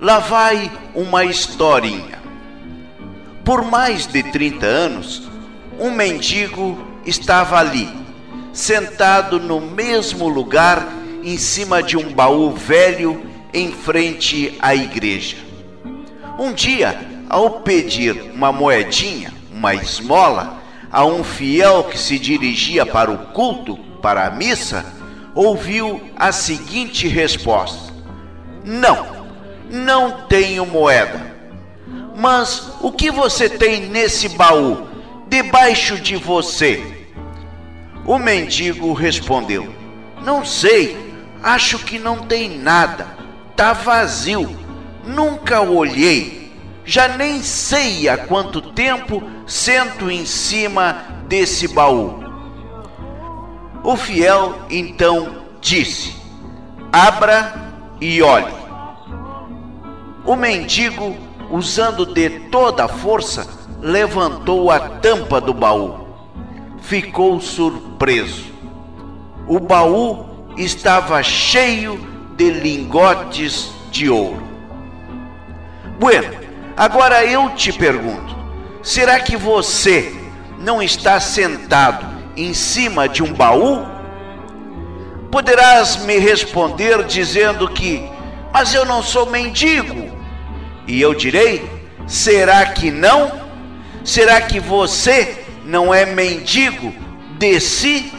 Lá vai uma historinha. Por mais de 30 anos, um mendigo estava ali, sentado no mesmo lugar, em cima de um baú velho, em frente à igreja. Um dia, ao pedir uma moedinha, uma esmola, a um fiel que se dirigia para o culto, para a missa, ouviu a seguinte resposta: Não não tenho moeda. Mas o que você tem nesse baú, debaixo de você? O mendigo respondeu: Não sei, acho que não tem nada, tá vazio, nunca olhei, já nem sei há quanto tempo sento em cima desse baú. O fiel então disse: Abra e olhe. O mendigo, usando de toda a força, levantou a tampa do baú. Ficou surpreso. O baú estava cheio de lingotes de ouro. Bueno, agora eu te pergunto: será que você não está sentado em cima de um baú? Poderás me responder dizendo que, mas eu não sou mendigo. E eu direi: será que não? Será que você não é mendigo de si?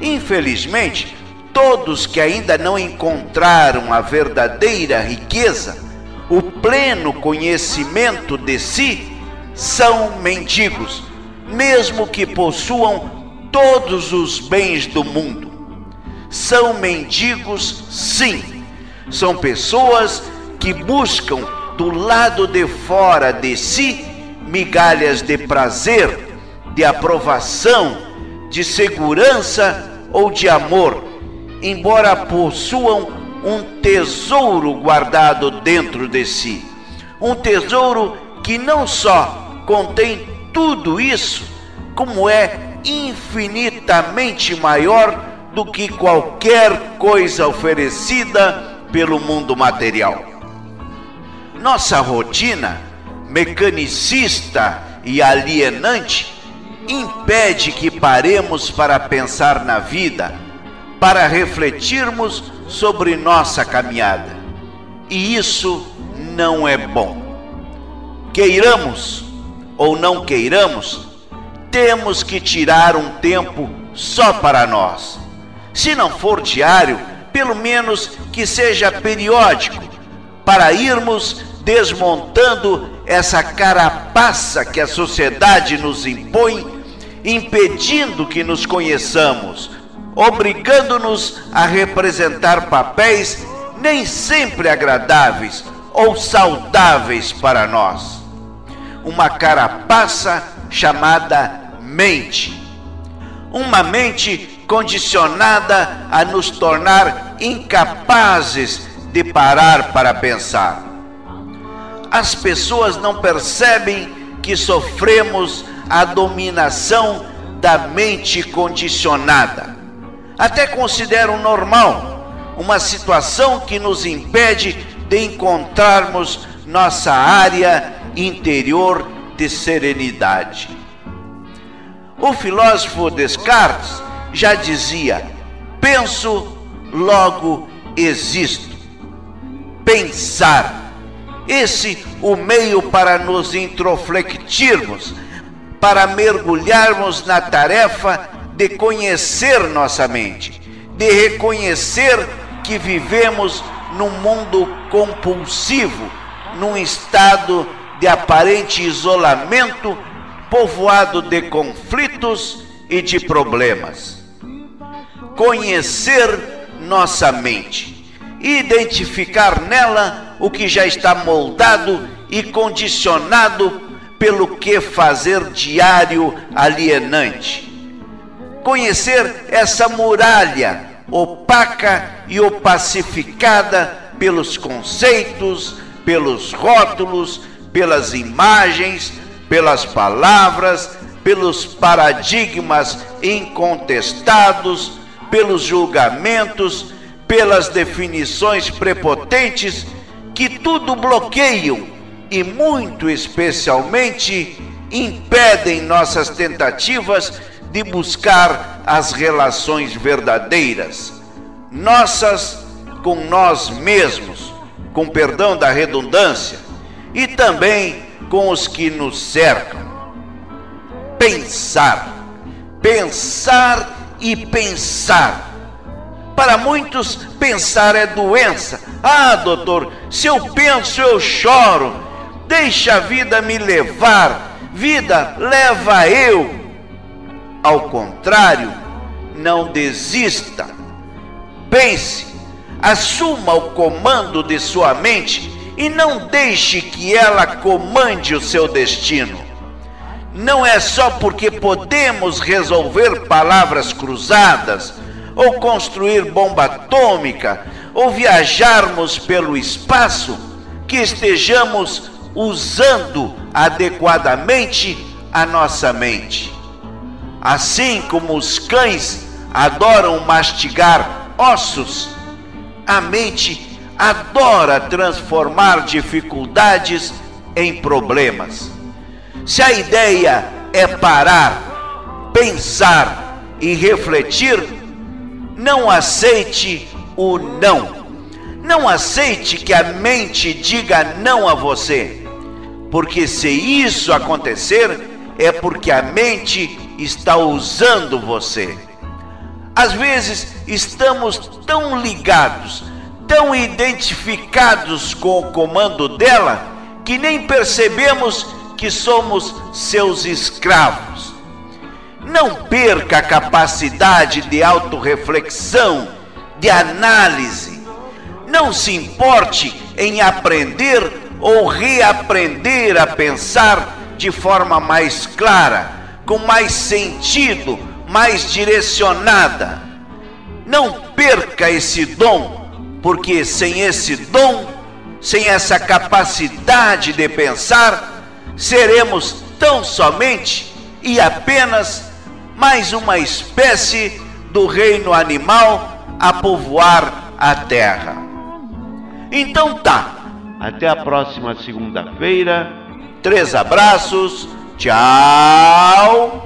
Infelizmente, todos que ainda não encontraram a verdadeira riqueza, o pleno conhecimento de si, são mendigos, mesmo que possuam todos os bens do mundo. São mendigos, sim. São pessoas que buscam do lado de fora de si migalhas de prazer, de aprovação, de segurança ou de amor, embora possuam um tesouro guardado dentro de si. Um tesouro que não só contém tudo isso, como é infinitamente maior do que qualquer coisa oferecida pelo mundo material. Nossa rotina mecanicista e alienante impede que paremos para pensar na vida, para refletirmos sobre nossa caminhada. E isso não é bom. Queiramos ou não queiramos, temos que tirar um tempo só para nós. Se não for diário, pelo menos que seja periódico, para irmos desmontando essa carapaça que a sociedade nos impõe, impedindo que nos conheçamos, obrigando-nos a representar papéis nem sempre agradáveis ou saudáveis para nós. Uma carapaça chamada mente. Uma mente condicionada a nos tornar incapazes de parar para pensar as pessoas não percebem que sofremos a dominação da mente condicionada. Até consideram normal uma situação que nos impede de encontrarmos nossa área interior de serenidade. O filósofo Descartes já dizia: penso, logo existo. Pensar esse o meio para nos introflectirmos, para mergulharmos na tarefa de conhecer nossa mente, de reconhecer que vivemos num mundo compulsivo, num estado de aparente isolamento, povoado de conflitos e de problemas. Conhecer nossa mente identificar nela o que já está moldado e condicionado pelo que fazer diário alienante. Conhecer essa muralha opaca e opacificada pelos conceitos, pelos rótulos, pelas imagens, pelas palavras, pelos paradigmas incontestados, pelos julgamentos, pelas definições prepotentes que tudo bloqueiam e, muito especialmente, impedem nossas tentativas de buscar as relações verdadeiras, nossas com nós mesmos, com perdão da redundância, e também com os que nos cercam. Pensar, pensar e pensar. Para muitos, pensar é doença. Ah, doutor, se eu penso, eu choro. Deixa a vida me levar. Vida leva eu. Ao contrário, não desista. Pense, assuma o comando de sua mente e não deixe que ela comande o seu destino. Não é só porque podemos resolver palavras cruzadas, ou construir bomba atômica, ou viajarmos pelo espaço, que estejamos usando adequadamente a nossa mente. Assim como os cães adoram mastigar ossos, a mente adora transformar dificuldades em problemas. Se a ideia é parar, pensar e refletir, não aceite o não. Não aceite que a mente diga não a você, porque se isso acontecer, é porque a mente está usando você. Às vezes estamos tão ligados tão identificados com o comando dela que nem percebemos que somos seus escravos. Não perca a capacidade de autorreflexão, de análise. Não se importe em aprender ou reaprender a pensar de forma mais clara, com mais sentido, mais direcionada. Não perca esse dom porque sem esse dom, sem essa capacidade de pensar, seremos tão somente e apenas mais uma espécie do reino animal a povoar a terra. Então tá, até a próxima segunda-feira. Três abraços, tchau.